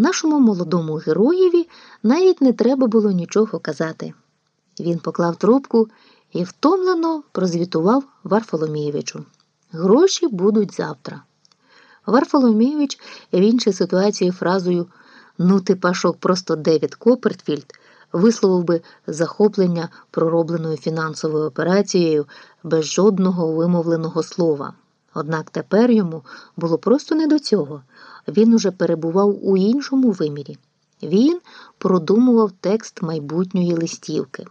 Нашому молодому героєві навіть не треба було нічого казати. Він поклав трубку і втомлено прозвітував Варфоломійовичу. Гроші будуть завтра. Варфоломійович в іншій ситуації фразою Ну, ти пашок просто Девід Копертфільд висловив би захоплення проробленою фінансовою операцією без жодного вимовленого слова. Однак тепер йому було просто не до цього. Він уже перебував у іншому вимірі. Він продумував текст майбутньої листівки.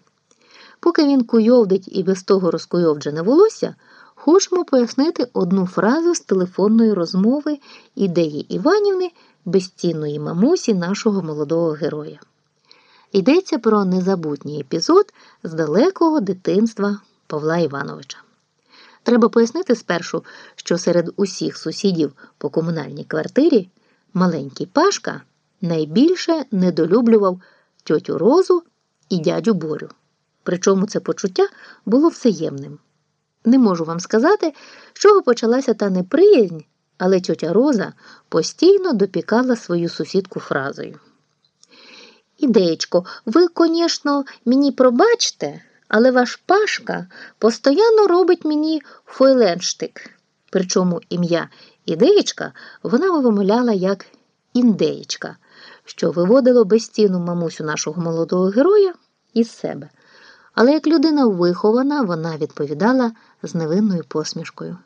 Поки він куйовдить і без того розкуйовджене волосся, хочемо пояснити одну фразу з телефонної розмови ідеї Іванівни, безцінної мамусі нашого молодого героя. Йдеться про незабутній епізод з далекого дитинства Павла Івановича. Треба пояснити спершу, що серед усіх сусідів по комунальній квартирі маленький Пашка найбільше недолюблював тьотю Розу і дядю Борю. Причому це почуття було взаємним. Не можу вам сказати, з чого почалася та неприязнь, але тьотя Роза постійно допікала свою сусідку фразою. Ідеєчко, ви, звісно, мені пробачте, але ваш Пашка постійно робить мені фойленштик. Причому ім'я ідеєчка вона вимовляла як індеєчка, що виводило безцінну мамусю нашого молодого героя із себе. Але як людина вихована, вона відповідала з невинною посмішкою.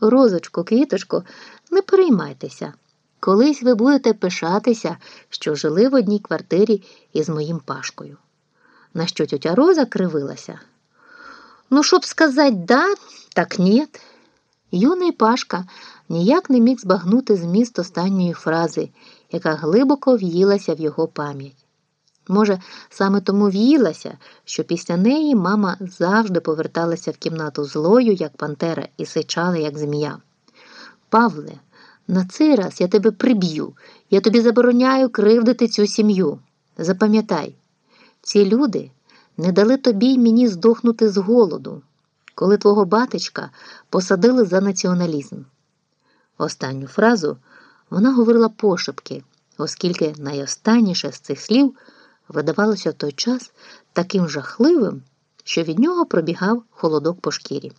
Розочко, квіточко, не переймайтеся. Колись ви будете пишатися, що жили в одній квартирі із моїм Пашкою. На що тетя Роза кривилася. Ну, щоб сказати да, так нет. Юний Пашка ніяк не міг збагнути зміст останньої фрази, яка глибоко в'їлася в його пам'ять. Може, саме тому в'їлася, що після неї мама завжди поверталася в кімнату злою, як пантера, і сичала, як змія. Павле, на цей раз я тебе приб'ю, я тобі забороняю кривдити цю сім'ю. Запам'ятай, ці люди не дали тобі й мені здохнути з голоду, коли твого батечка посадили за націоналізм. Останню фразу вона говорила пошепки, оскільки найостанніше з цих слів видавалося в той час таким жахливим, що від нього пробігав холодок по шкірі.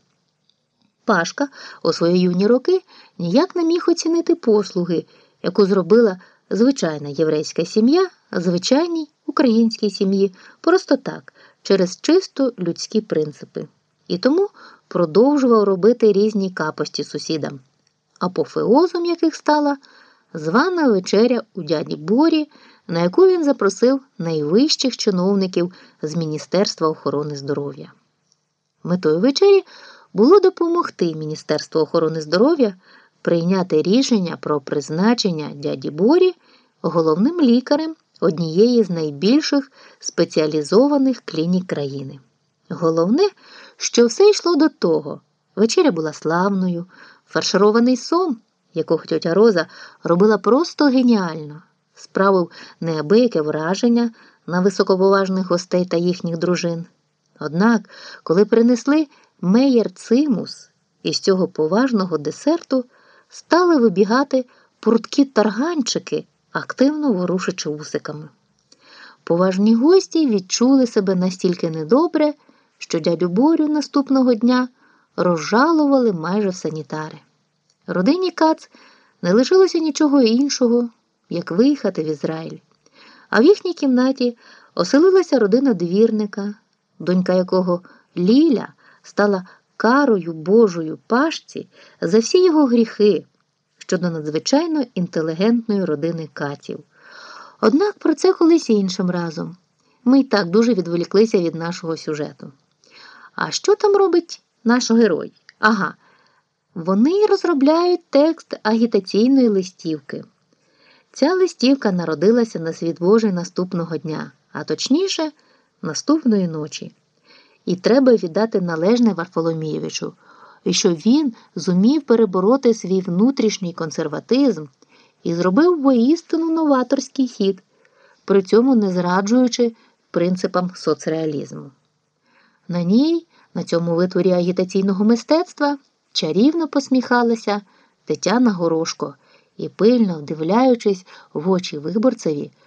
Пашка у свої юні роки ніяк не міг оцінити послуги, яку зробила звичайна єврейська сім'я, звичайній українській сім'ї, просто так, через чисто людські принципи, і тому продовжував робити різні капості сусідам, апофеозом яких стала звана вечеря у дяді Борі, на яку він запросив найвищих чиновників з Міністерства охорони здоров'я. Метою вечері було допомогти Міністерству охорони здоров'я прийняти рішення про призначення дяді Борі головним лікарем однієї з найбільших спеціалізованих клінік країни. Головне, що все йшло до того. Вечеря була славною, фарширований сом, якого тьотя Роза робила просто геніально, справив неабияке враження на високоповажних гостей та їхніх дружин. Однак, коли принесли меєр цимус, із цього поважного десерту стали вибігати прудкі тарганчики, активно ворушачи усиками. Поважні гості відчули себе настільки недобре, що дядю Борю наступного дня розжалували майже в санітари. Родині Кац не лишилося нічого іншого, як виїхати в Ізраїль. А в їхній кімнаті оселилася родина двірника, донька якого Ліля стала карою Божою пашці за всі його гріхи щодо надзвичайно інтелігентної родини катів. Однак про це колись іншим разом. Ми й так дуже відволіклися від нашого сюжету. А що там робить наш герой? Ага, вони розробляють текст агітаційної листівки. Ця листівка народилася на світ Божий наступного дня, а точніше, наступної ночі. І треба віддати належне Варфоломійовичу, що він зумів перебороти свій внутрішній консерватизм і зробив воістину новаторський хід, при цьому не зраджуючи принципам соцреалізму. На ній, на цьому витворі агітаційного мистецтва, чарівно посміхалася Тетяна Горошко і пильно вдивляючись в очі виборцеві,